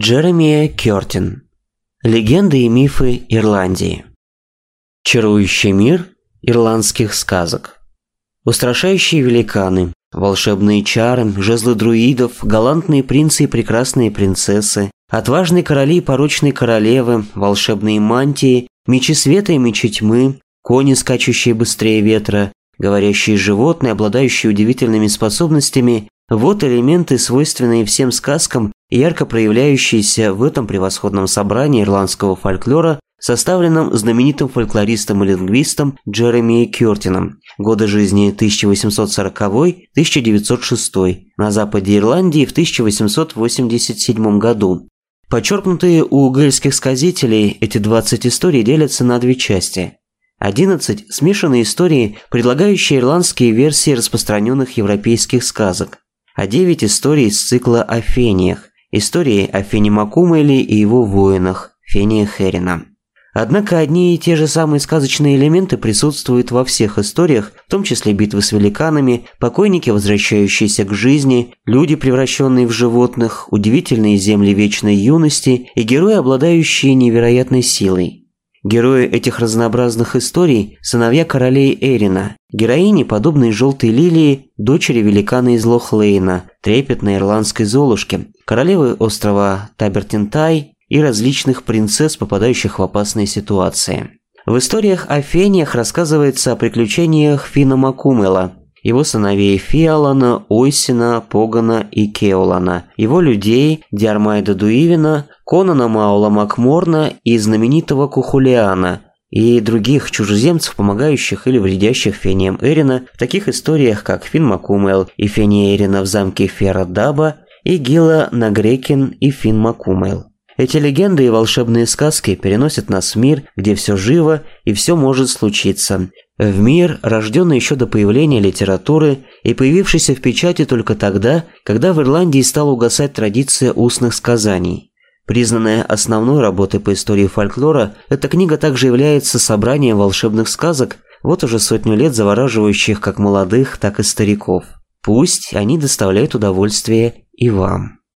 Джеремия Кёртин. Легенды и мифы Ирландии. Чарующий мир ирландских сказок. Устрашающие великаны, волшебные чары, жезлы друидов, галантные принцы и прекрасные принцессы, отважные короли и порочные королевы, волшебные мантии, мечи света и мечи тьмы, кони, скачущие быстрее ветра, говорящие животные, обладающие удивительными способностями, вот элементы, свойственные всем сказкам, ярко проявляющиеся в этом превосходном собрании ирландского фольклора, составленном знаменитым фольклористом и лингвистом Джереми Кёртином, годы жизни 1840-1906, на западе Ирландии в 1887 году. Подчеркнутые у гельских сказителей эти 20 историй делятся на две части. 11 – смешанные истории, предлагающие ирландские версии распространенных европейских сказок, а 9 историй из цикла о фениях, истории о Фене Макумеле и его воинах, Фене Херина. Однако одни и те же самые сказочные элементы присутствуют во всех историях, в том числе битвы с великанами, покойники, возвращающиеся к жизни, люди, превращенные в животных, удивительные земли вечной юности и герои, обладающие невероятной силой. Герои этих разнообразных историй – сыновья королей Эрина, героини, подобные желтой лилии, дочери великана из Лохлейна, трепетной ирландской Золушки, королевы острова Табертинтай и различных принцесс, попадающих в опасные ситуации. В историях о фениях рассказывается о приключениях Фина Макумела, его сыновей Фиалана, Ойсина, Погана и Кеолана, его людей Диармайда Дуивина, Конана Маула Макморна и знаменитого Кухулиана и других чужеземцев, помогающих или вредящих фениям Эрина в таких историях, как Фин Макумел и Фени Эрина в замке Феррадаба и Гила Нагрекин и Фин Макумел. Эти легенды и волшебные сказки переносят нас в мир, где все живо и все может случиться. В мир, рожденный еще до появления литературы и появившийся в печати только тогда, когда в Ирландии стала угасать традиция устных сказаний. Признанная основной работой по истории фольклора, эта книга также является собранием волшебных сказок, вот уже сотню лет завораживающих как молодых, так и стариков. Пусть они доставляют удовольствие и вам.